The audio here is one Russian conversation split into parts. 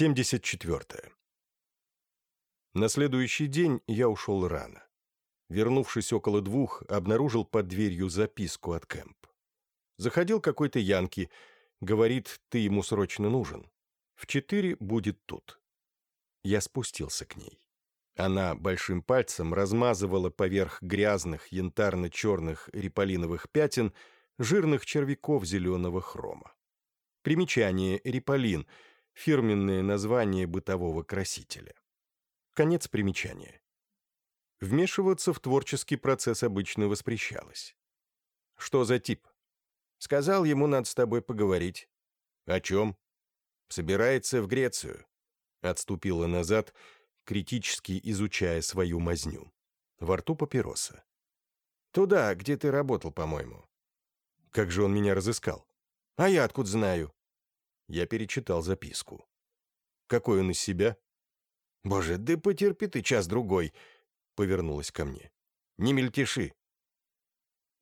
74. На следующий день я ушел рано. Вернувшись около двух, обнаружил под дверью записку от Кэмп. Заходил какой-то Янки, говорит, ты ему срочно нужен. В четыре будет тут. Я спустился к ней. Она большим пальцем размазывала поверх грязных янтарно-черных реполиновых пятен жирных червяков зеленого хрома. Примечание «Реполин» — фирменное название бытового красителя. Конец примечания. Вмешиваться в творческий процесс обычно воспрещалось. «Что за тип?» «Сказал, ему надо с тобой поговорить». «О чем?» «Собирается в Грецию». Отступила назад, критически изучая свою мазню. Во рту папироса. «Туда, где ты работал, по-моему». «Как же он меня разыскал?» «А я откуда знаю?» Я перечитал записку. «Какой он из себя?» «Боже, да потерпи ты час-другой!» Повернулась ко мне. «Не мельтеши!»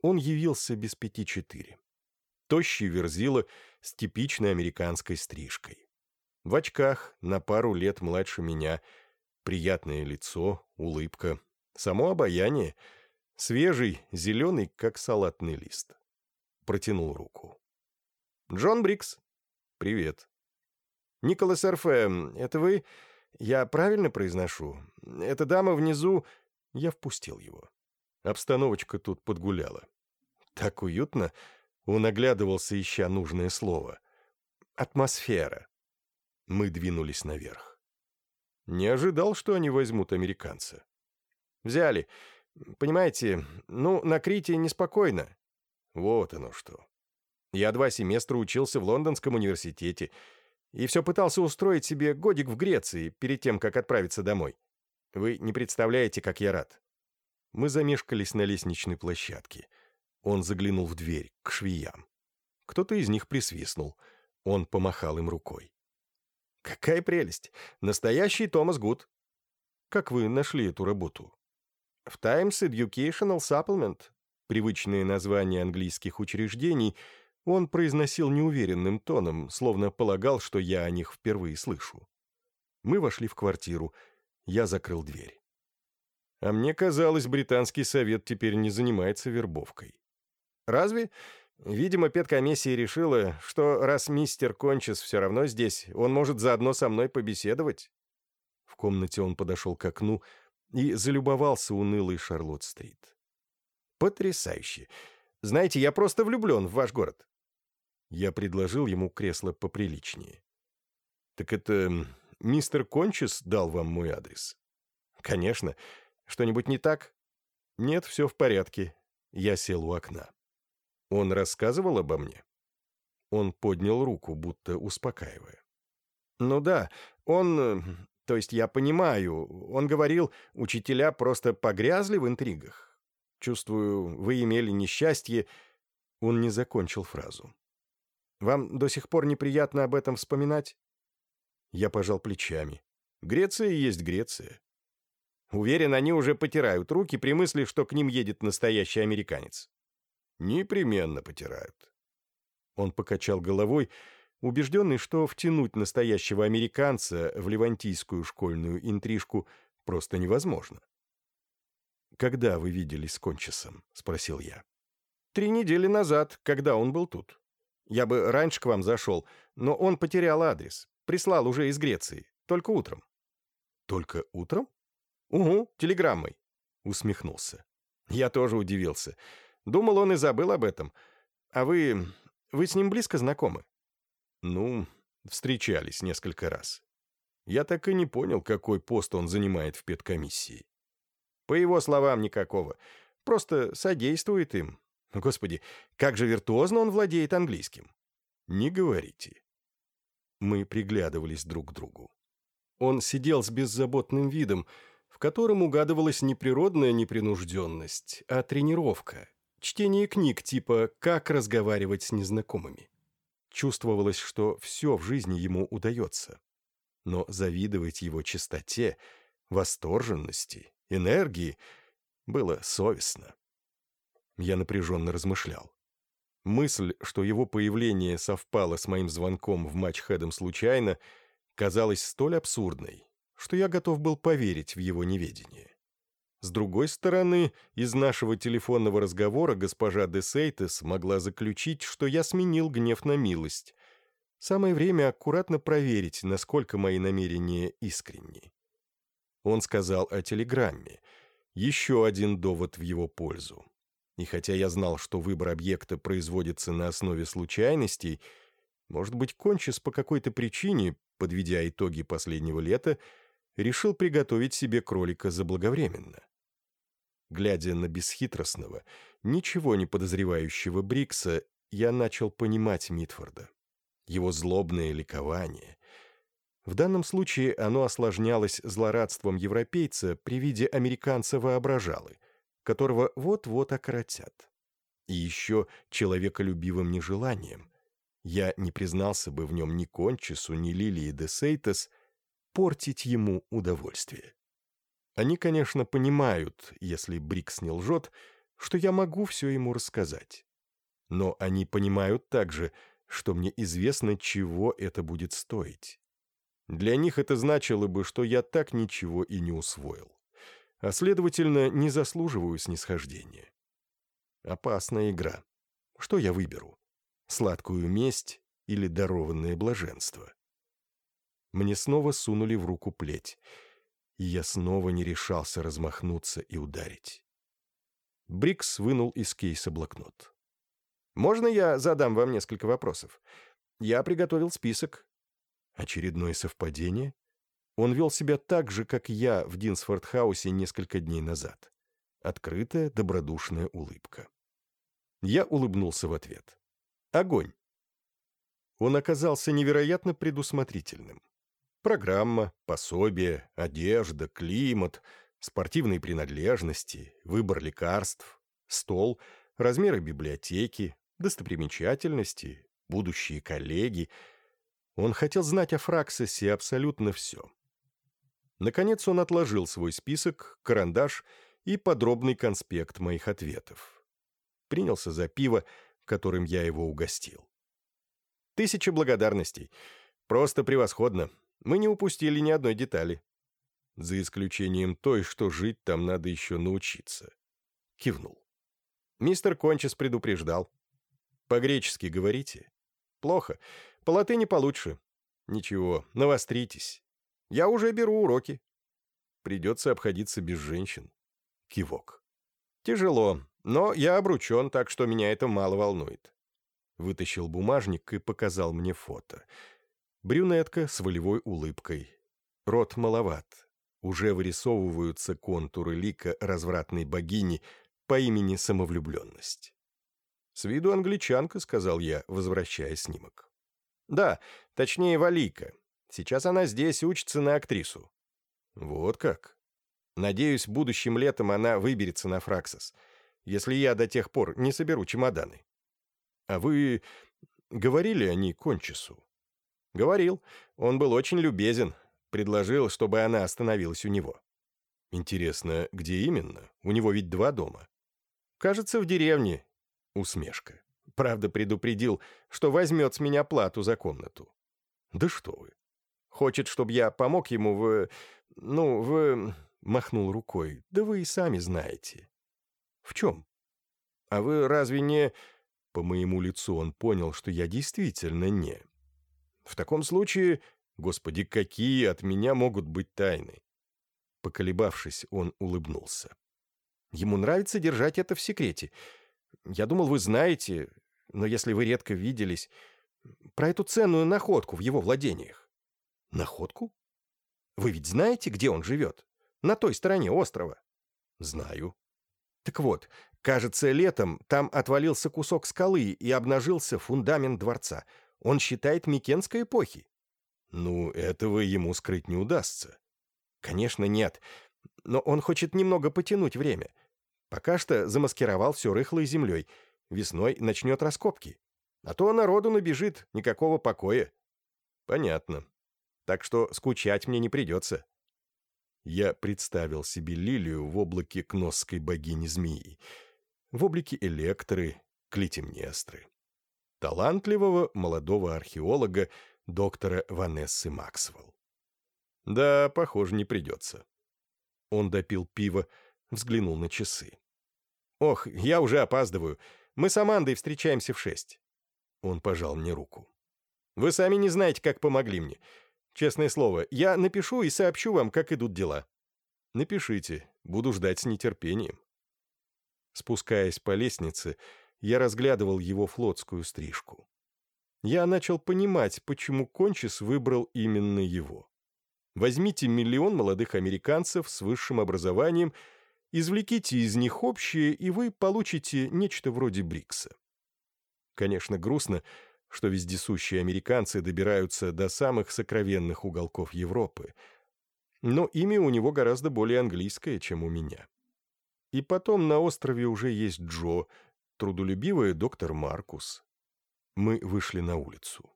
Он явился без пяти четыре. Тощий верзила с типичной американской стрижкой. В очках, на пару лет младше меня, приятное лицо, улыбка, само обаяние, свежий, зеленый, как салатный лист. Протянул руку. «Джон Брикс, «Привет». «Николас Эрфе, это вы? Я правильно произношу? Эта дама внизу...» Я впустил его. Обстановочка тут подгуляла. Так уютно. Он оглядывался, ища нужное слово. «Атмосфера». Мы двинулись наверх. Не ожидал, что они возьмут американца. «Взяли. Понимаете, ну, на Крите неспокойно». Вот оно что. Я два семестра учился в Лондонском университете и все пытался устроить себе годик в Греции перед тем, как отправиться домой. Вы не представляете, как я рад. Мы замешкались на лестничной площадке. Он заглянул в дверь, к швеям. Кто-то из них присвистнул. Он помахал им рукой. «Какая прелесть! Настоящий Томас Гуд!» «Как вы нашли эту работу?» «В Times Educational Supplement», привычное название английских учреждений — он произносил неуверенным тоном, словно полагал, что я о них впервые слышу. Мы вошли в квартиру. Я закрыл дверь. А мне казалось, британский совет теперь не занимается вербовкой. Разве? Видимо, педкомиссия решила, что раз мистер Кончис все равно здесь, он может заодно со мной побеседовать. В комнате он подошел к окну и залюбовался унылой Шарлотт-стрит. Потрясающе. Знаете, я просто влюблен в ваш город. Я предложил ему кресло поприличнее. «Так это мистер Кончис дал вам мой адрес?» «Конечно. Что-нибудь не так?» «Нет, все в порядке». Я сел у окна. «Он рассказывал обо мне?» Он поднял руку, будто успокаивая. «Ну да, он... То есть я понимаю. Он говорил, учителя просто погрязли в интригах. Чувствую, вы имели несчастье...» Он не закончил фразу. Вам до сих пор неприятно об этом вспоминать?» Я пожал плечами. «Греция есть Греция». Уверен, они уже потирают руки при мысли, что к ним едет настоящий американец. «Непременно потирают». Он покачал головой, убежденный, что втянуть настоящего американца в левантийскую школьную интрижку просто невозможно. «Когда вы виделись с Кончесом?» — спросил я. «Три недели назад, когда он был тут». Я бы раньше к вам зашел, но он потерял адрес. Прислал уже из Греции. Только утром». «Только утром?» «Угу, телеграммой», — усмехнулся. Я тоже удивился. Думал, он и забыл об этом. А вы... вы с ним близко знакомы?» «Ну, встречались несколько раз. Я так и не понял, какой пост он занимает в педкомиссии. По его словам, никакого. Просто содействует им, Господи, как же виртуозно он владеет английским. Не говорите. Мы приглядывались друг к другу. Он сидел с беззаботным видом, в котором угадывалась не природная непринужденность, а тренировка, чтение книг типа «Как разговаривать с незнакомыми». Чувствовалось, что все в жизни ему удается. Но завидовать его чистоте, восторженности, энергии было совестно. Я напряженно размышлял. Мысль, что его появление совпало с моим звонком в матч Хэдом случайно, казалась столь абсурдной, что я готов был поверить в его неведение. С другой стороны, из нашего телефонного разговора госпожа де Сейтес могла заключить, что я сменил гнев на милость. Самое время аккуратно проверить, насколько мои намерения искренни. Он сказал о телеграмме. Еще один довод в его пользу. И хотя я знал, что выбор объекта производится на основе случайностей, может быть, Кончис по какой-то причине, подведя итоги последнего лета, решил приготовить себе кролика заблаговременно. Глядя на бесхитростного, ничего не подозревающего Брикса, я начал понимать Митфорда. Его злобное ликование. В данном случае оно осложнялось злорадством европейца при виде американца-воображалы, которого вот-вот окоротят. И еще человеколюбивым нежеланием. Я не признался бы в нем ни Кончису, ни Лилии де Сейтес, портить ему удовольствие. Они, конечно, понимают, если Брикс не лжет, что я могу все ему рассказать. Но они понимают также, что мне известно, чего это будет стоить. Для них это значило бы, что я так ничего и не усвоил. А, следовательно, не заслуживаю снисхождения. Опасная игра. Что я выберу? Сладкую месть или дарованное блаженство? Мне снова сунули в руку плеть — и я снова не решался размахнуться и ударить. Брикс вынул из кейса блокнот. «Можно я задам вам несколько вопросов? Я приготовил список». Очередное совпадение? Он вел себя так же, как я в Динсфорд-хаусе несколько дней назад. Открытая, добродушная улыбка. Я улыбнулся в ответ. «Огонь!» Он оказался невероятно предусмотрительным. Программа, пособие, одежда, климат, спортивные принадлежности, выбор лекарств, стол, размеры библиотеки, достопримечательности, будущие коллеги. Он хотел знать о Фраксосе абсолютно все. Наконец он отложил свой список, карандаш и подробный конспект моих ответов. Принялся за пиво, которым я его угостил. «Тысяча благодарностей. Просто превосходно. Мы не упустили ни одной детали. За исключением той, что жить там надо еще научиться. Кивнул. Мистер Кончис предупреждал. По-гречески говорите? Плохо. По латыни получше. Ничего, навостритесь. Я уже беру уроки. Придется обходиться без женщин. Кивок. Тяжело, но я обручен, так что меня это мало волнует. Вытащил бумажник и показал мне фото — Брюнетка с волевой улыбкой. Рот маловат. Уже вырисовываются контуры лика развратной богини по имени Самовлюбленность. «С виду англичанка», — сказал я, возвращая снимок. «Да, точнее, Валика. Сейчас она здесь учится на актрису». «Вот как?» «Надеюсь, будущим летом она выберется на Фраксос, если я до тех пор не соберу чемоданы». «А вы говорили о ней Кончису?» «Говорил. Он был очень любезен. Предложил, чтобы она остановилась у него». «Интересно, где именно? У него ведь два дома». «Кажется, в деревне». Усмешка. Правда, предупредил, что возьмет с меня плату за комнату. «Да что вы!» «Хочет, чтобы я помог ему в... ну, в...» Махнул рукой. «Да вы и сами знаете». «В чем?» «А вы разве не...» По моему лицу он понял, что я действительно не. В таком случае, господи, какие от меня могут быть тайны? Поколебавшись, он улыбнулся. Ему нравится держать это в секрете. Я думал, вы знаете, но если вы редко виделись, про эту ценную находку в его владениях. Находку? Вы ведь знаете, где он живет? На той стороне острова. Знаю. Так вот, кажется, летом там отвалился кусок скалы и обнажился фундамент дворца — он считает Микенской эпохи. Ну, этого ему скрыть не удастся. Конечно, нет. Но он хочет немного потянуть время. Пока что замаскировал все рыхлой землей. Весной начнет раскопки. А то народу набежит, никакого покоя. Понятно. Так что скучать мне не придется. Я представил себе Лилию в облаке кносской богини-змеи, в облике Электры, Клитемнестры талантливого молодого археолога доктора Ванессы Максвелл. Да, похоже, не придется. Он допил пиво, взглянул на часы. «Ох, я уже опаздываю. Мы с Амандой встречаемся в шесть». Он пожал мне руку. «Вы сами не знаете, как помогли мне. Честное слово, я напишу и сообщу вам, как идут дела». «Напишите. Буду ждать с нетерпением». Спускаясь по лестнице, я разглядывал его флотскую стрижку. Я начал понимать, почему Кончис выбрал именно его. Возьмите миллион молодых американцев с высшим образованием, извлеките из них общее, и вы получите нечто вроде Брикса. Конечно, грустно, что вездесущие американцы добираются до самых сокровенных уголков Европы, но имя у него гораздо более английское, чем у меня. И потом на острове уже есть Джо, трудолюбивый доктор Маркус. Мы вышли на улицу.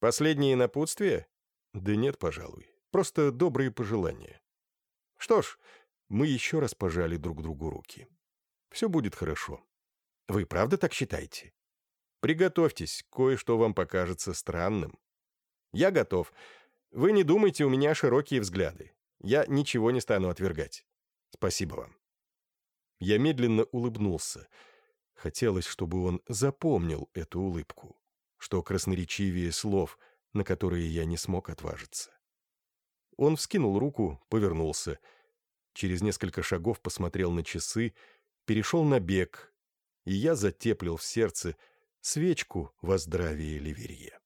«Последние напутствия?» «Да нет, пожалуй. Просто добрые пожелания. Что ж, мы еще раз пожали друг другу руки. Все будет хорошо. Вы правда так считаете? Приготовьтесь, кое-что вам покажется странным. Я готов. Вы не думайте, у меня широкие взгляды. Я ничего не стану отвергать. Спасибо вам. Я медленно улыбнулся. Хотелось, чтобы он запомнил эту улыбку, что красноречивее слов, на которые я не смог отважиться. Он вскинул руку, повернулся. Через несколько шагов посмотрел на часы, перешел на бег, и я затеплил в сердце свечку во здравие Ливерье.